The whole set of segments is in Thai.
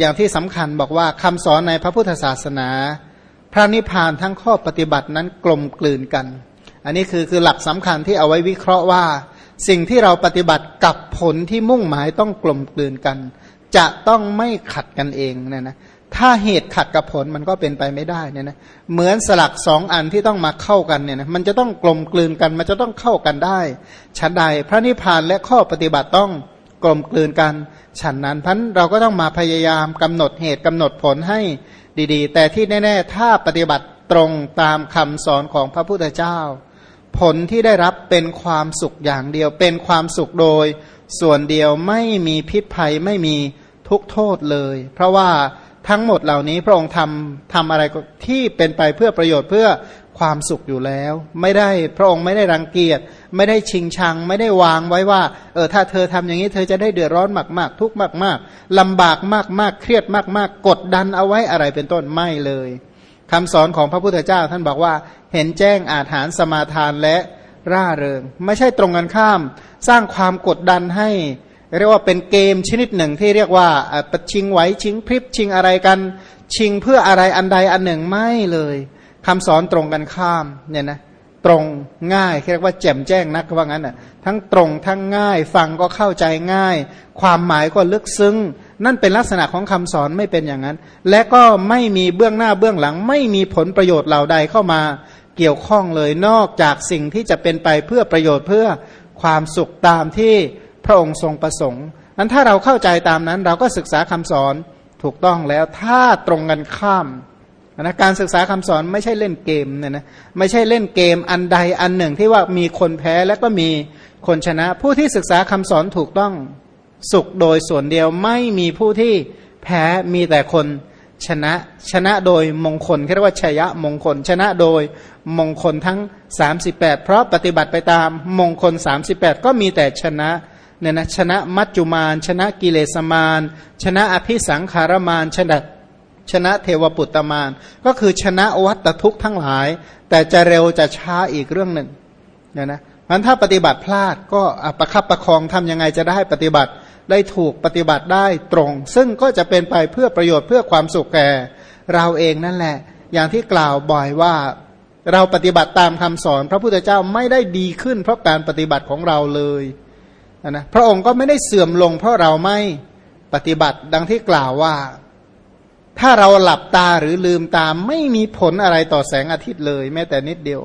อย่างที่สำคัญบอกว่าคำสอนในพระพุทธศาสนา พระนิพพานทั้งข้อปฏิบัตินั้นกลมกลืนกัน อันนี้คือคือหลักสำคัญที่เอาไว้วิเคราะห์ว่า สิ่งที่เราปฏิบัติกับผลที่มุ่งหมายต้องกลมกลืนกัน จะต้องไม่ขัดกันเองเนี่ยนะถ้าเหตุขัดกับผลมันก็เป็นไปไม่ได้เนี่ยนะเหมือนสลักสองอันที่ต้องมาเข้ากันเนี่ยนะมันจะต้องกลมกลืนกัน มันจะต้องเข้ากันได้ฉันใดพระนิพพานและข้อปฏิบัติต้อง กลมกลืนกันฉันนั้นพันเราก็ต้องมาพยายามกำหนดเหตุกำหนดผลให้ดีๆ แต่ที่แน่ ๆ ถ้าปฏิบัติตรงตามคำสอนของพระพุทธเจ้า ผลที่ได้รับเป็นความสุขอย่างเดียว เป็นความสุขโดย ส่วนเดียวไม่มีพิษภัยไม่มีทุกโทษเลย เพราะว่าทั้งหมดเหล่านี้พระองค์ทำทำอะไรที่เป็นไปเพื่อประโยชน์เพื่อ ความสุขอยู่แล้ว ไม่ได้พระองค์ไม่ได้รังเกียจ ไม่ได้ชิงชัง ไม่ได้วางไว้ว่าเออถ้าเธอทำอย่างนี้เธอจะได้เดือดร้อนมากๆ ทุกข์มากๆลำบากมากๆ เครียดมากๆ กดดันเอาไว้อะไรเป็นต้นไม่เลยคำสอนของพระพุทธเจ้าท่านบอกว่าเห็นแจ้งอาถานสมาทานและร่าเริง ไม่ใช่ตรงกันข้าม สร้างความกดดันให้เรียกว่าเป็นเกมชนิดหนึ่งที่เรียกว่าประชิงไหวชิงพริบชิงอะไรกัน ชิงเพื่ออะไรอันใดอันหนึ่งไม่เลย คำสอนตรงกันข้ามเนี่ยนะตรงง่ายเรียกว่าแจ่มแจ้งนักว่างั้นอะทั้งตรงทั้งง่ายฟังก็เข้าใจง่าย ความหมายก็ลึกซึ้ง นั่นเป็นลักษณะของคำสอนไม่เป็นอย่างนั้น และก็ไม่มีเบื้องหน้าเบื้องหลัง ไม่มีผลประโยชน์เหล่าใดเข้ามาเกี่ยวข้องเลยนอกจากสิ่งที่จะเป็นไปเพื่อประโยชน์เพื่อความสุขตามที่พระองค์ทรงประสงค์นั้นถ้าเราเข้าใจตามนั้น เราก็ศึกษาคำสอนถูกต้องแล้วถ้าตรงกันข้าม นะการศึกษาคำสอนไม่ใช่เล่นเกมเนี่ยนะไม่ใช่เล่นเกมอันใดอันหนึ่งที่ว่ามีคนแพ้แล้วก็มีคนชนะ ผู้ที่ศึกษาคำสอนถูกต้องสุขโดยส่วนเดียวไม่มีผู้ที่แพ้มีแต่คนชนะ ชนะโดยมงคลเรียกว่าชยะมงคล ชนะโดยมงคลทั้ง 38 เพราะปฏิบัติไปตามมงคล 38 ก็มีแต่ชนะเนี่ยนะชนะมัจจุมาน ชนะกิเลสมาน ชนะอภิสังขารมานชนะ ชนะเทวปุตตมาน ก็คือชนะวัตทุกข์ทั้งหลาย แต่จะเร็วจะช้าอีกเรื่องหนึ่งเนี่ยนะมันถ้าปฏิบัติพลาดก็ประคับประคองทำยังไงจะได้ปฏิบัติได้ถูกปฏิบัติได้ตรง ซึ่งก็จะเป็นไปเพื่อประโยชน์เพื่อความสุขแก่ เราเองนั่นแหละ อย่างที่กล่าวบ่อยว่าเราปฏิบัติตามคำสอน พระพุทธเจ้าไม่ได้ดีขึ้น เพราะการปฏิบัติของเราเลยนะพระองค์ก็ไม่ได้เสื่อมลง เพราะเราไม่ปฏิบัติดังที่กล่าวว่า ถ้าเราหลับตาหรือลืมตาไม่มีผลอะไรต่อแสงอาทิตย์เลย แม้แต่นิดเดียว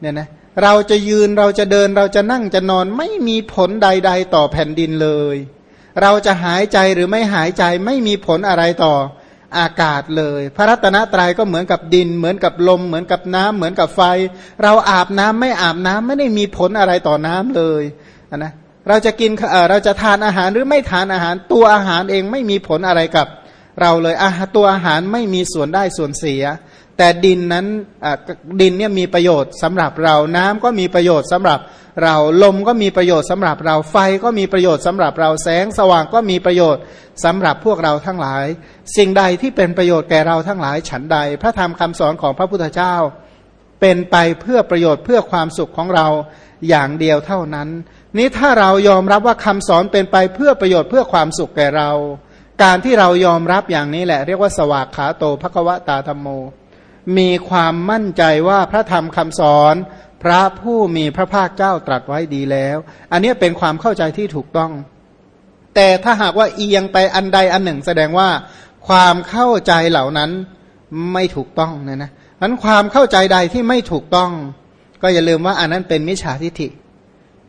เนี่ยนะเราจะยืนเราจะเดินเราจะนั่งจะนอนไม่มีผลใด ๆ ต่อแผ่นดินเลย เราจะหายใจหรือไม่หายใจไม่มีผลอะไรต่ออากาศเลย พระรัตนตรัยก็เหมือนกับดิน เหมือนกับลม เหมือนกับน้ำเหมือนกับไฟ เราอาบน้ำไม่อาบน้ำไม่ได้มีผลอะไรต่อน้ำเลยนะเราจะกินเราจะทานอาหารหรือไม่ทานอาหารตัวอาหารเองไม่มีผลอะไรกับ เราเลยอาตัวอาหารไม่มีส่วนได้ส่วนเสีย แต่ดินนั้นดินเนี่ยมีประโยชน์สำหรับเราน้ำก็มีประโยชน์สำหรับเราลมก็มีประโยชน์สำหรับเราไฟก็มีประโยชน์สำหรับเราแสงสว่างก็มีประโยชน์สำหรับพวกเราทั้งหลาย สิ่งใดที่เป็นประโยชน์แก่เราทั้งหลายฉันใด พระธรรมคำสอนของพระพุทธเจ้า เป็นไปเพื่อประโยชน์เพื่อความสุขของเราอย่างเดียวเท่านั้น นี้ถ้าเรายอมรับว่าคำสอนเป็นไปเพื่อประโยชน์เพื่อความสุขแก่เรา การที่เรายอมรับอย่างนี้แหละ เรียกว่าสวากขาโตภควตาธรรมโม มีความมั่นใจว่าพระธรรมคำสอนพระผู้มีพระภาคเจ้าตรัสไว้ดีแล้ว อันนี้เป็นความเข้าใจที่ถูกต้อง แต่ถ้าหากว่าเอียงไปอันใดอันหนึ่ง แสดงว่าความเข้าใจเหล่านั้นไม่ถูกต้องนะนะนั้นความเข้าใจใดที่ไม่ถูกต้อง ก็อย่าลืมว่าอันนั้นเป็นมิจฉาทิฐิ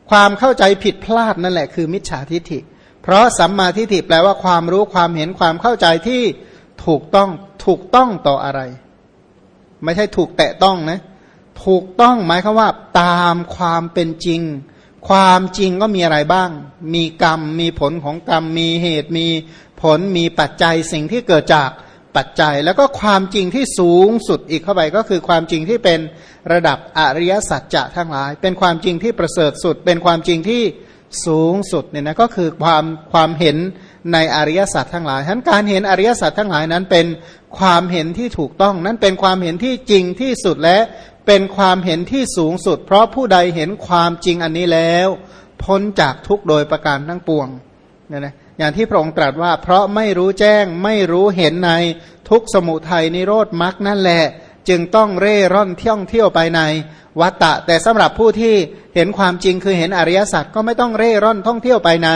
ความเข้าใจผิดพลาดนั่นแหละคือมิจฉาทิฐิ เพราะสัมมาทิฏฐิแปลว่าความรู้ความเห็นความเข้าใจที่ถูกต้องถูกต้องต่ออะไร ไม่ใช่ถูกแตะต้องนะ ถูกต้องหมายคือว่า ตามความเป็นจริง ความจริงก็มีอะไรบ้าง มีกรรม มีผลของกรรม มีเหตุ มีผล มีปัจจัยสิ่งที่เกิดจากปัจจัย แล้วก็ความจริงที่สูงสุดอีกเข้าไปก็คือความจริงที่เป็นระดับอริยสัจจะทั้งหลาย เป็นความจริงที่ประเสริฐสุด เป็นความจริงที่ สูงสุดเนี่ยนะก็คือความความเห็นในอริยสัจทั้งหลายทั้นการเห็นอริยสัจทั้งหลายนั้นเป็นความเห็นที่ถูกต้องนั้นเป็นความเห็นที่จริงที่สุดและเป็นความเห็นที่สูงสุด เพราะผู้ใดเห็นความจริงอันนี้แล้ว พ้นจากทุกโดยประการทั้งปวงเนี่ยนะอย่างที่พระองค์ตรัสว่า เพราะไม่รู้แจ้งไม่รู้เห็นในทุกสมุทัยนิโรธมรรคนั่นแหละ จึงต้องเร่ร่อนเที่ยวเที่ยวไปในวัตตะ แต่สำหรับผู้ที่เห็นความจริงคือเห็นอริยสัจก็ไม่ต้องเร่ร่อนท่องเที่ยวไปใน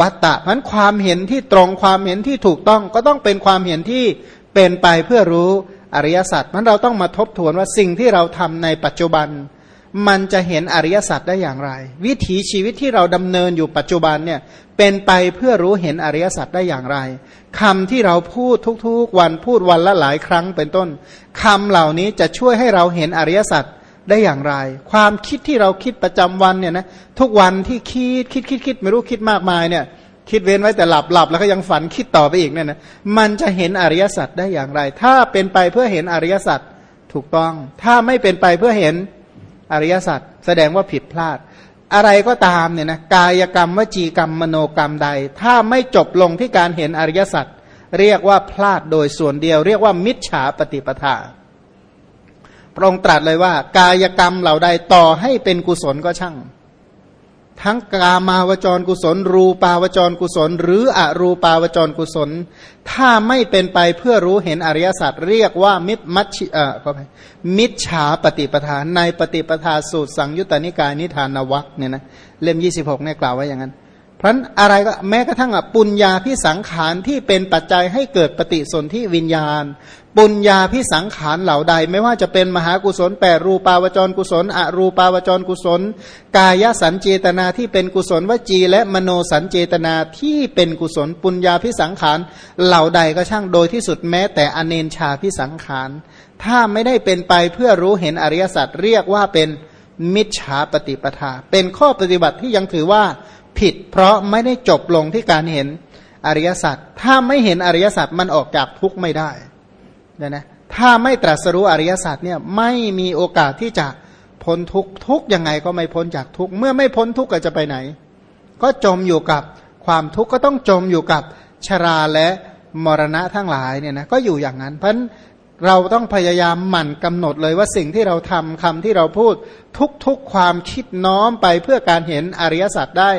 วัตตะมันความเห็นที่ตรงความเห็นที่ถูกต้องก็ต้องเป็นความเห็นที่เป็นไปเพื่อรู้อริยสัจมันเราต้องมาทบทวนว่าสิ่งที่เราทำในปัจจุบัน มันจะเห็นอริยสัจได้อย่างไร วิถีชีวิตที่เราดำเนินอยู่ปัจจุบันเนี่ยเป็นไปเพื่อรู้เห็นอริยสัจได้อย่างไรคำที่เราพูดทุกๆ วันพูดวันละหลายครั้งเป็นต้นคำเหล่านี้จะช่วยให้เราเห็นอริยสัจได้อย่างไร ความคิดที่เราคิดประจำวันเนี่ยนะทุกวันที่คิดคิดคิดคิดไม่รู้คิดมากมายเนี่ยคิดเว้นไว้แต่หลับหลับแล้วก็ยังฝันคิดต่อไปอีกเนี่ยนะมันจะเห็นอริยสัจได้อย่างไร ถ้าเป็นไปเพื่อเห็นอริยสัจถูกต้อง ถ้าไม่เป็นไปเพื่อเห็น อริยสัจแสดงว่าผิดพลาด อะไรก็ตามเนี่ยนะกายกรรมวจีกรรมมโนกรรมใด ถ้าไม่จบลงที่การเห็นอริยสัจเรียกว่าพลาดโดยส่วนเดียว เรียกว่ามิจฉาปฏิปทาพระองค์ตรัสเลยว่า กายกรรมเหล่าใดต่อให้เป็นกุศลก็ช่าง ทั้งกามาวจรกุศล รูปาวจรกุศล หรืออรูปาวจรกุศล ถ้าไม่เป็นไปเพื่อรู้เห็นอริยสัจเรียกว่ามิตรมัชเอ่อขอไปมิจฉาปฏิปทานในปฏิปทาสูตรสังยุตตนิกายนิทานวัคเนี่ยนะเล่มยี่สิบหกเนี่ยกล่าวไว้อย่างนั้น พราะอะไรก็แม้กระทั่งปุญญาพิสังขารที่เป็นปัจจัยให้เกิดปฏิสนธิวิญญาณ ปุญญาพิสังขารเหล่าใด ไม่ว่าจะเป็นมหากุศลแปดรูปาวจรกุศลอรูปาวจรกุศล กายสันเจตนาที่เป็นกุศลวจี และมโนสันเจตนาที่เป็นกุศล ปุญญาพิสังขารเหล่าใดก็ช่างโดยที่สุดแม้แต่อเนนชาพิสังขารถ้าไม่ได้เป็นไปเพื่อรู้เห็นอริยสัจเรียกว่าเป็นมิจฉาปฏิปทา เป็นข้อปฏิบัติที่ยังถือว่า ผิด เพราะไม่ได้จบลงที่การเห็นอริยสัจถ้าไม่เห็นอริยสัจมันออกจากทุกข์ไม่ได้นะนะถ้าไม่ตรัสรู้อริยสัจเนี่ยไม่มีโอกาสที่จะพ้นทุกทุกยังไงก็ไม่พ้นจากทุกเมื่อไม่พ้นทุกก็จะไปไหน ก็จมอยู่กับความทุกข์ก็ต้องจมอยู่กับชราและมรณะทั้งหลายเนี่ยนะก็อยู่อย่างนั้น เพราะเราต้องพยายามหมั่นกำหนดเลยว่าสิ่งที่เราทำคำที่เราพูดทุกๆความคิดน้อมไปเพื่อการเห็นอริยสัจได้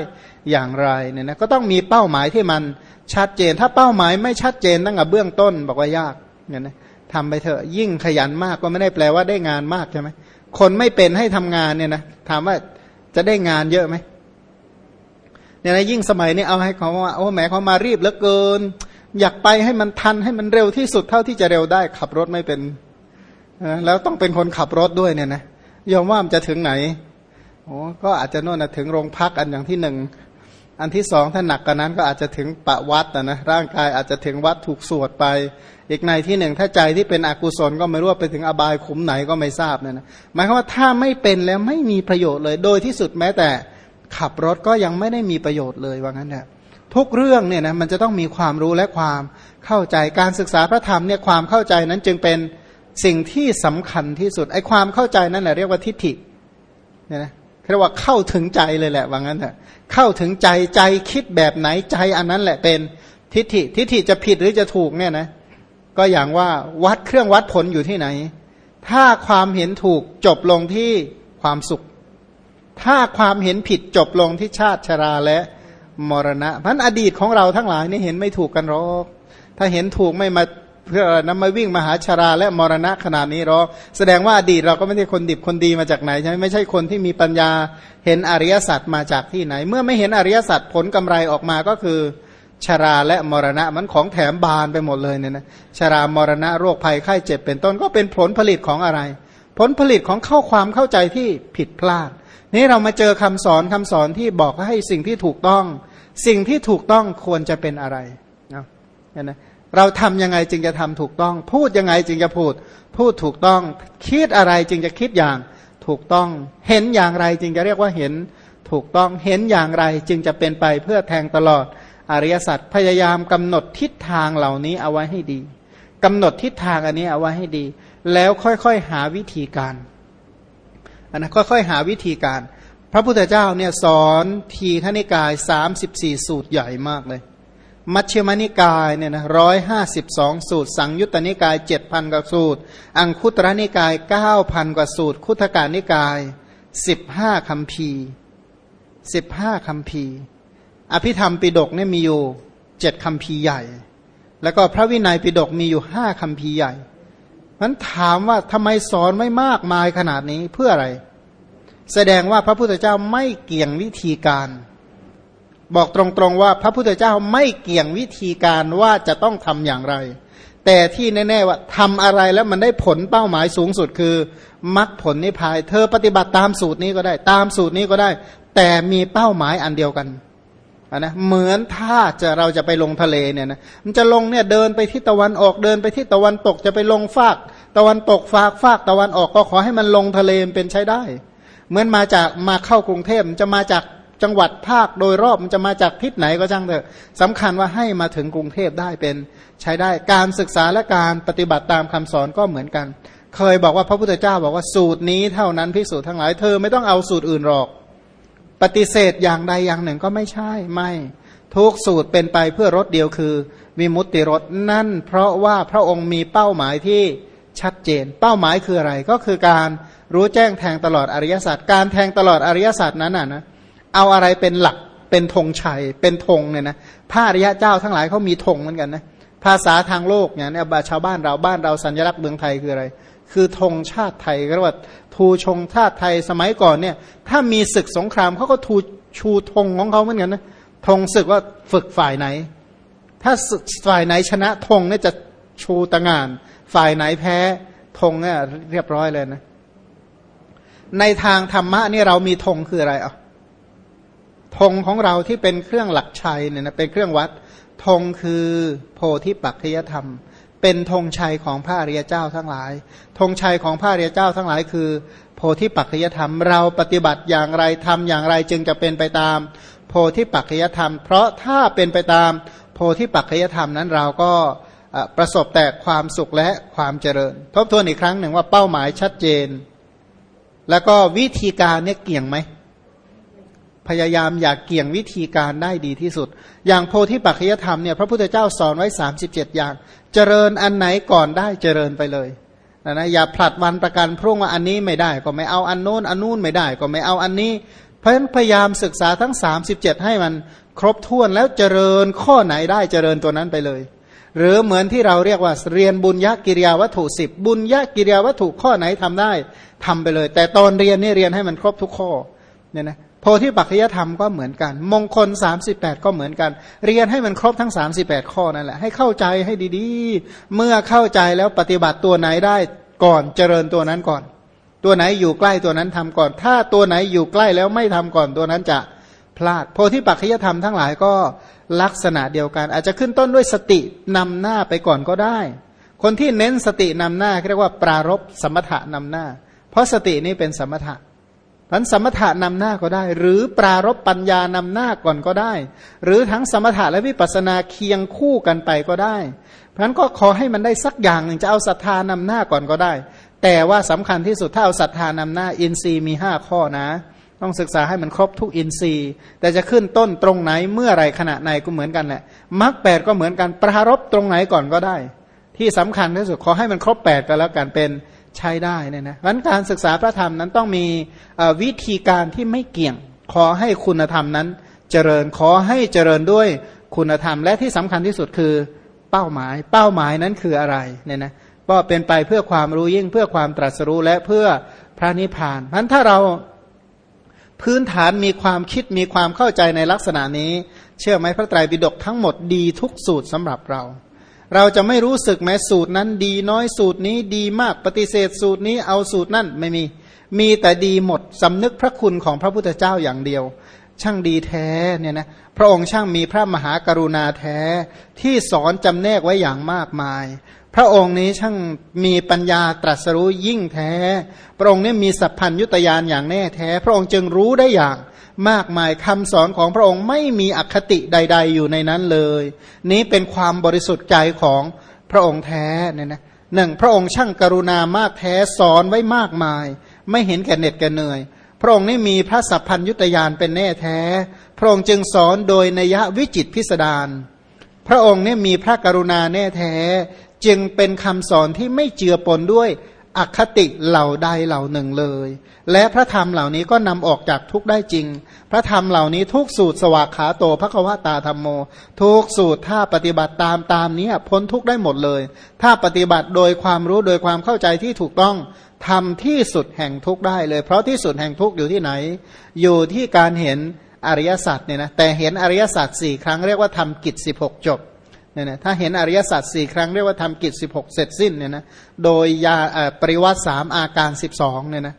อย่างไรเนี่ยนะก็ต้องมีเป้าหมายที่มันชัดเจน ถ้าเป้าหมายไม่ชัดเจนตั้งแต่เบื้องต้นบอกว่ายากเนี่ยนะทำไปเถอะยิ่งขยันมากก็ไม่ได้แปลว่าได้งานมากใช่ไหมคนไม่เป็นให้ทำงานเนี่ยนะถามว่าจะได้งานเยอะไหมเนี่ยนะยิ่งสมัยนี้เอาให้เขาว่าโอ้แหมเขามารีบเหลือเกิน อยากไปให้มันทันให้มันเร็วที่สุดเท่าที่จะเร็วได้ ขับรถไม่เป็นแล้วต้องเป็นคนขับรถด้วยเนี่ยนะยอมว่ามันจะถึงไหนโอ้ก็อาจจะโน่นนะถึงโรงพักอันอย่างที่หนึ่ง อันที่สองถ้าหนักกว่านั้นก็อาจจะถึงปะวัดนะนะร่างกายอาจจะถึงวัดถูกสวดไป อีกในที่หนึ่งถ้าใจที่เป็นอกุศลก็ไม่รู้ว่าไปถึงอบายขุมไหนก็ไม่ทราบเนี่ยนะหมายความว่าถ้าไม่เป็นแล้วไม่มีประโยชน์เลย โดยที่สุดแม้แต่ขับรถก็ยังไม่ได้มีประโยชน์เลยว่างั้นแหละทุกเรื่องเนี่ยนะมันจะต้องมีความรู้และความเข้าใจการศึกษาพระธรรมเนี่ยความเข้าใจนั้นจึงเป็นสิ่งที่สำคัญที่สุดไอ้ความเข้าใจนั่นแหละเรียกว่าทิฏฐิเนี่ยนะ เรียกว่าเข้าถึงใจเลยแหละว่างั้นเถอะเข้าถึงใจใจคิดแบบไหนใจอันนั้นแหละเป็นทิฏฐิทิฏฐิจะผิดหรือจะถูกเนี่ยนะก็อย่างว่าวัดเครื่องวัดผลอยู่ที่ไหน ถ้าความเห็นถูกจบลงที่ความสุข ถ้าความเห็นผิดจบลงที่ชาติชราและมรณะพันอดีตของเราทั้งหลายนี่เห็นไม่ถูกกันหรอกถ้าเห็นถูกไม่มา เพื่อนำมาวิ่งมาหาชาราและมรณะขนาดนี้หรอกแสดงว่าอดีตเราก็ไม่ใช่คนดิบคนดีมาจากไหนใช่ไหมไม่ใช่คนที่มีปัญญาเห็นอริยสัจมาจากที่ไหน เมื่อไม่เห็นอริยสัจผลกำไรออกมาก็คือชาราและมรณะมันของแถมบานไปหมดเลยเนี่ยนะชารามรณะโรคภัยไข้เจ็บเป็นต้นก็เป็นผลผลิตของอะไร ผลผลิตของเข้าความเข้าใจที่ผิดพลาด นี้เรามาเจอคำสอนคำสอนที่บอกให้สิ่งที่ถูกต้อง สิ่งที่ถูกต้องควรจะเป็นอะไรนะนะ เราทำยังไงจึงจะทำถูกต้อง พูดยังไงจึงจะพูด พูดถูกต้อง คิดอะไรจึงจะคิดอย่างถูกต้อง เห็นอย่างไรจึงจะเรียกว่าเห็นถูกต้อง เห็นอย่างไรจึงจะเป็นไปเพื่อแทงตลอด อริยสัจพยายามกำหนดทิศทางเหล่านี้เอาไว้ให้ดีกำหนดทิศทางอันนี้เอาไว้ให้ดี แล้วค่อยๆหาวิธีการอันนะค่อยๆหาวิธีการ พระพุทธเจ้าเนี่ยสอนทีฆนิกายสามสิบสี่สูตรใหญ่มากเลย มัชฌิมนิกายเนี่ยนะร้อยห้าสิบสองสูตร สังยุตตนิกายเจ็ดพันกว่าสูตร อังคุตรนิกายเก้าพันกว่าสูตร คุตการนิกายสิบห้าคำพีสิบห้าคำพีอภิธรรมปิดกเนี่ยมีอยู่เจ็ดคำพีใหญ่ แล้วก็พระวินัยปิฎกมีอยู่ห้าคำพีใหญ่มันถามว่าทำไมสอนไม่มากมายขนาดนี้เพื่ออะไร แสดงว่าพระพุทธเจ้าไม่เกี่ยงวิธีการ บอกตรงๆว่าพระพุทธเจ้าไม่เกี่ยงวิธีการว่าจะต้องทำอย่างไร แต่ที่แน่ๆว่าทำอะไรแล้วมันได้ผลเป้าหมายสูงสุดคือมรรคผลนิพพานเธอปฏิบัติตามสูตรนี้ก็ได้ ตามสูตรนี้ก็ได้ แต่มีเป้าหมายอันเดียวกันนะเหมือนถ้าจะเราจะไปลงทะเลเนี่ยนะมันจะลงเนี่ยเดินไปที่ตะวันออกเดินไปที่ตะวันตกจะไปลงฟาก ตะวันตกฟากฟากตะวันออกก็ขอให้มันลงทะเลเป็นใช้ได้ เหมือนมาจากมาเข้ากรุงเทพจะมาจาก จังหวัดภาคโดยรอบมันจะมาจากทิศไหนก็ช่างเถอะสำคัญว่าให้มาถึงกรุงเทพได้เป็นใช้ได้การศึกษาและการปฏิบัติตามคำสอนก็เหมือนกัน เคยบอกว่าพระพุทธเจ้าบอกว่าสูตรนี้เท่านั้นพิสูจน์ทั้งหลายเธอไม่ต้องเอาสูตรอื่นหรอก ปฏิเสธอย่างใดอย่างหนึ่งก็ไม่ใช่ไม่ทุกสูตรเป็นไปเพื่อรถเดียวคือวิมุตติรถนั่น เพราะว่าพระองค์มีเป้าหมายที่ชัดเจน เป้าหมายคืออะไรก็คือการรู้แจ้งแทงตลอดอริยสัจการแทงตลอดอริยสัจนั้นน่ะนะ เอาอะไรเป็นหลักเป็นธงชัยเป็นธงเนี่ยนะพระอริยะเจ้าทั้งหลายเขามีธงเหมือนกันนะภาษาทางโลกเนี่ยเนี่ยชาวบ้านเราบ้านเราสัญลักษณ์เมืองไทยคืออะไร คือธงชาติไทยก็ว่าทูชงชาติไทยสมัยก่อนเนี่ยถ้ามีศึกสงครามเขาก็ทูชูธงของเขาเหมือนกันนะธงศึกว่าฝึกฝ่ายไหน ถ้าฝ่ายไหนชนะธงเนี่ยจะชูตะงาน ฝ่ายไหนแพ้ธงเนี่ยเรียบร้อยเลยนะในทางธรรมะนี่เรามีธงคืออะไรอะ ธงของเราที่เป็นเครื่องหลักชัยเนี่ยนะเป็นเครื่องวัดธงคือโพธิปักขยธรรม เป็นธงชัยของพระอริยเจ้าทั้งหลายธงชัยของพระอริยเจ้าทั้งหลายคือ โพธิปักขยธรรม เราปฏิบัติอย่างไรทำอย่างไรจึงจะเป็นไปตาม โพธิปัจจยธรรม เพราะถ้าเป็นไปตามโพธิปัจจยธรรมนั้นเราก็ประสบแต่ความสุขและความเจริญ ทบทวนอีกครั้งหนึ่งว่าเป้าหมายชัดเจน แล้วก็วิธีการเนี่ยเกี่ยงไหม พยายามอยากเกี่ยงวิธีการได้ดีที่สุด อย่างโพธิปัจจยธรรมเนี่ยพระพุทธเจ้าสอนไว้ 37 อย่าง เจริญอันไหนก่อนได้เจริญไปเลยนะนะอย่าผลัดวันประกันพรุ่งว่าอันนี้ไม่ได้ก็ไม่เอาอันโน้นอันนู้นไม่ได้ก็ไม่เอาอันนี้เพราะฉะนั้นพยายามศึกษาทั้ง 37 ให้มันครบถ้วนแล้วเจริญข้อไหนได้เจริญตัวนั้นไปเลย หรือเหมือนที่เราเรียกว่าเรียนบุญยกิริยาวัตถุสิบบุญยกิริยาวัตถุข้อไหนทำได้ทำไปเลย แต่ตอนเรียนนี่เรียนให้มันครบทุกข้อเนี่ยนะ โพธิปัจจยธรรมก็เหมือนกัน มงคล 38 ก็เหมือนกัน เรียนให้มันครบทั้ง 38 ข้อนั่นแหละ ให้เข้าใจให้ดีๆ เมื่อเข้าใจแล้วปฏิบัติตัวไหนได้ก่อนเจริญตัวนั้นก่อน ตัวไหนอยู่ใกล้ตัวนั้นทำก่อน ถ้าตัวไหนอยู่ใกล้แล้วไม่ทำก่อนตัวนั้นจะพลาด โพธิปัจจยธรรมทั้งหลายก็ลักษณะเดียวกัน อาจจะขึ้นต้นด้วยสตินำหน้าไปก่อนก็ได้ คนที่เน้นสตินำหน้าเรียกว่าปรารบสมถะนำหน้า เพราะสตินี้เป็นสมถะ พันสมถะนำหน้าก็ได้ หรือปรารบปัญญานำหน้าก่อนก็ได้ หรือทั้งสมถะและวิปัสนาเคียงคู่กันไปก็ได้ เพราะนั้นก็ขอให้มันได้สักอย่างหนึ่งจะเอาศรัทธานำหน้าก่อนก็ได้ แต่ว่าสำคัญที่สุดถ้าเอาศรัทธานำหน้า อินทรีย์มีห้าข้อนะ ต้องศึกษาให้มันครบทุกอินทรีย์ แต่จะขึ้นต้นตรงไหนเมื่อไรขณะไหนก็เหมือนกันแหละมรรคแปดก็เหมือนกันปรารบตรงไหนก่อนก็ได้ ที่สำคัญที่สุดขอให้มันครบแปดก็แล้วกันเป็น ใช้ได้เนี่ยนะวันการศึกษาพระธรรมนั้นต้องมีวิธีการที่ไม่เกี่ยง ขอให้คุณธรรมนั้น เจริญขอให้เจริญด้วยคุณธรรม และที่สำคัญที่สุดคือเป้าหมาย เป้าหมายนั้นคืออะไรเนี่ยนะก็เป็นไปเพื่อความรู้ยิ่งเพื่อความตรัสรู้และเพื่อพระนิพพานนั้นถ้าเราพื้นฐานมีความคิดมีความเข้าใจในลักษณะนี้ เชื่อไหมพระไตรปิฎกทั้งหมดดีทุกสูตรสำหรับเรา เราจะไม่รู้สึกแม้สูตรนั้นดีน้อยสูตรนี้ดีมากปฏิเสธสูตรนี้เอาสูตรนั่นไม่มี มีแต่ดีหมดสำนึกพระคุณของพระพุทธเจ้าอย่างเดียว ช่างดีแท้เนี่ยนะพระองค์ช่างมีพระมหากรุณาแท้ที่สอนจำแนกไว้อย่างมากมาย พระองค์นี้ช่างมีปัญญาตรัสรู้ยิ่งแท้ พระองค์นี้มีสัพพัญยุตยานอย่างแน่แท้ พระองค์จึงรู้ได้อย่างมากมายคำสอนของพระองค์ไม่มีอคติใด ๆ อยู่ในนั้นเลย นี้เป็นความบริสุทธิ์ใจของพระองค์แท้เนี่ยนะหนึ่งพระองค์ช่างกรุณามากแท้สอนไว้มากมาย ไม่เห็นแก่เหน็ดแก่เหนื่อย พระองค์นี้มีพระสัพพัญยุตยานเป็นแน่แท้ พระองค์จึงสอนโดยนัยวิจิตพิสดารพระองค์เนี่ยมีพระกรุณาแน่แท้ จึงเป็นคำสอนที่ไม่เจือปนด้วยอคติเหล่าใดเหล่าหนึ่งเลย และพระธรรมเหล่านี้ก็นำออกจากทุกได้จริง พระธรรมเหล่านี้ทุกสูตรสวากขาโตพระควตาธรรมโม ทุกสูตรถ้าปฏิบัติตามตามนี้พ้นทุกได้หมดเลย ถ้าปฏิบัติโดยความรู้โดยความเข้าใจที่ถูกต้องทำที่สุดแห่งทุกได้เลย เพราะที่สุดแห่งทุกอยู่ที่ไหน อยู่ที่การเห็นอริยสัจเนี่ยนะแต่เห็นอริยสัจสี่ครั้งเรียกว่าทำกิจสิบหกจบ เนี่ยนะถ้าเห็นอริยสัจสี่ครั้งเรียกว่าทำกิจสิบหกเสร็จสิ้นเนี่ยนะโดยยาปริวัติสามอาการสิบสองเนี่ยนะ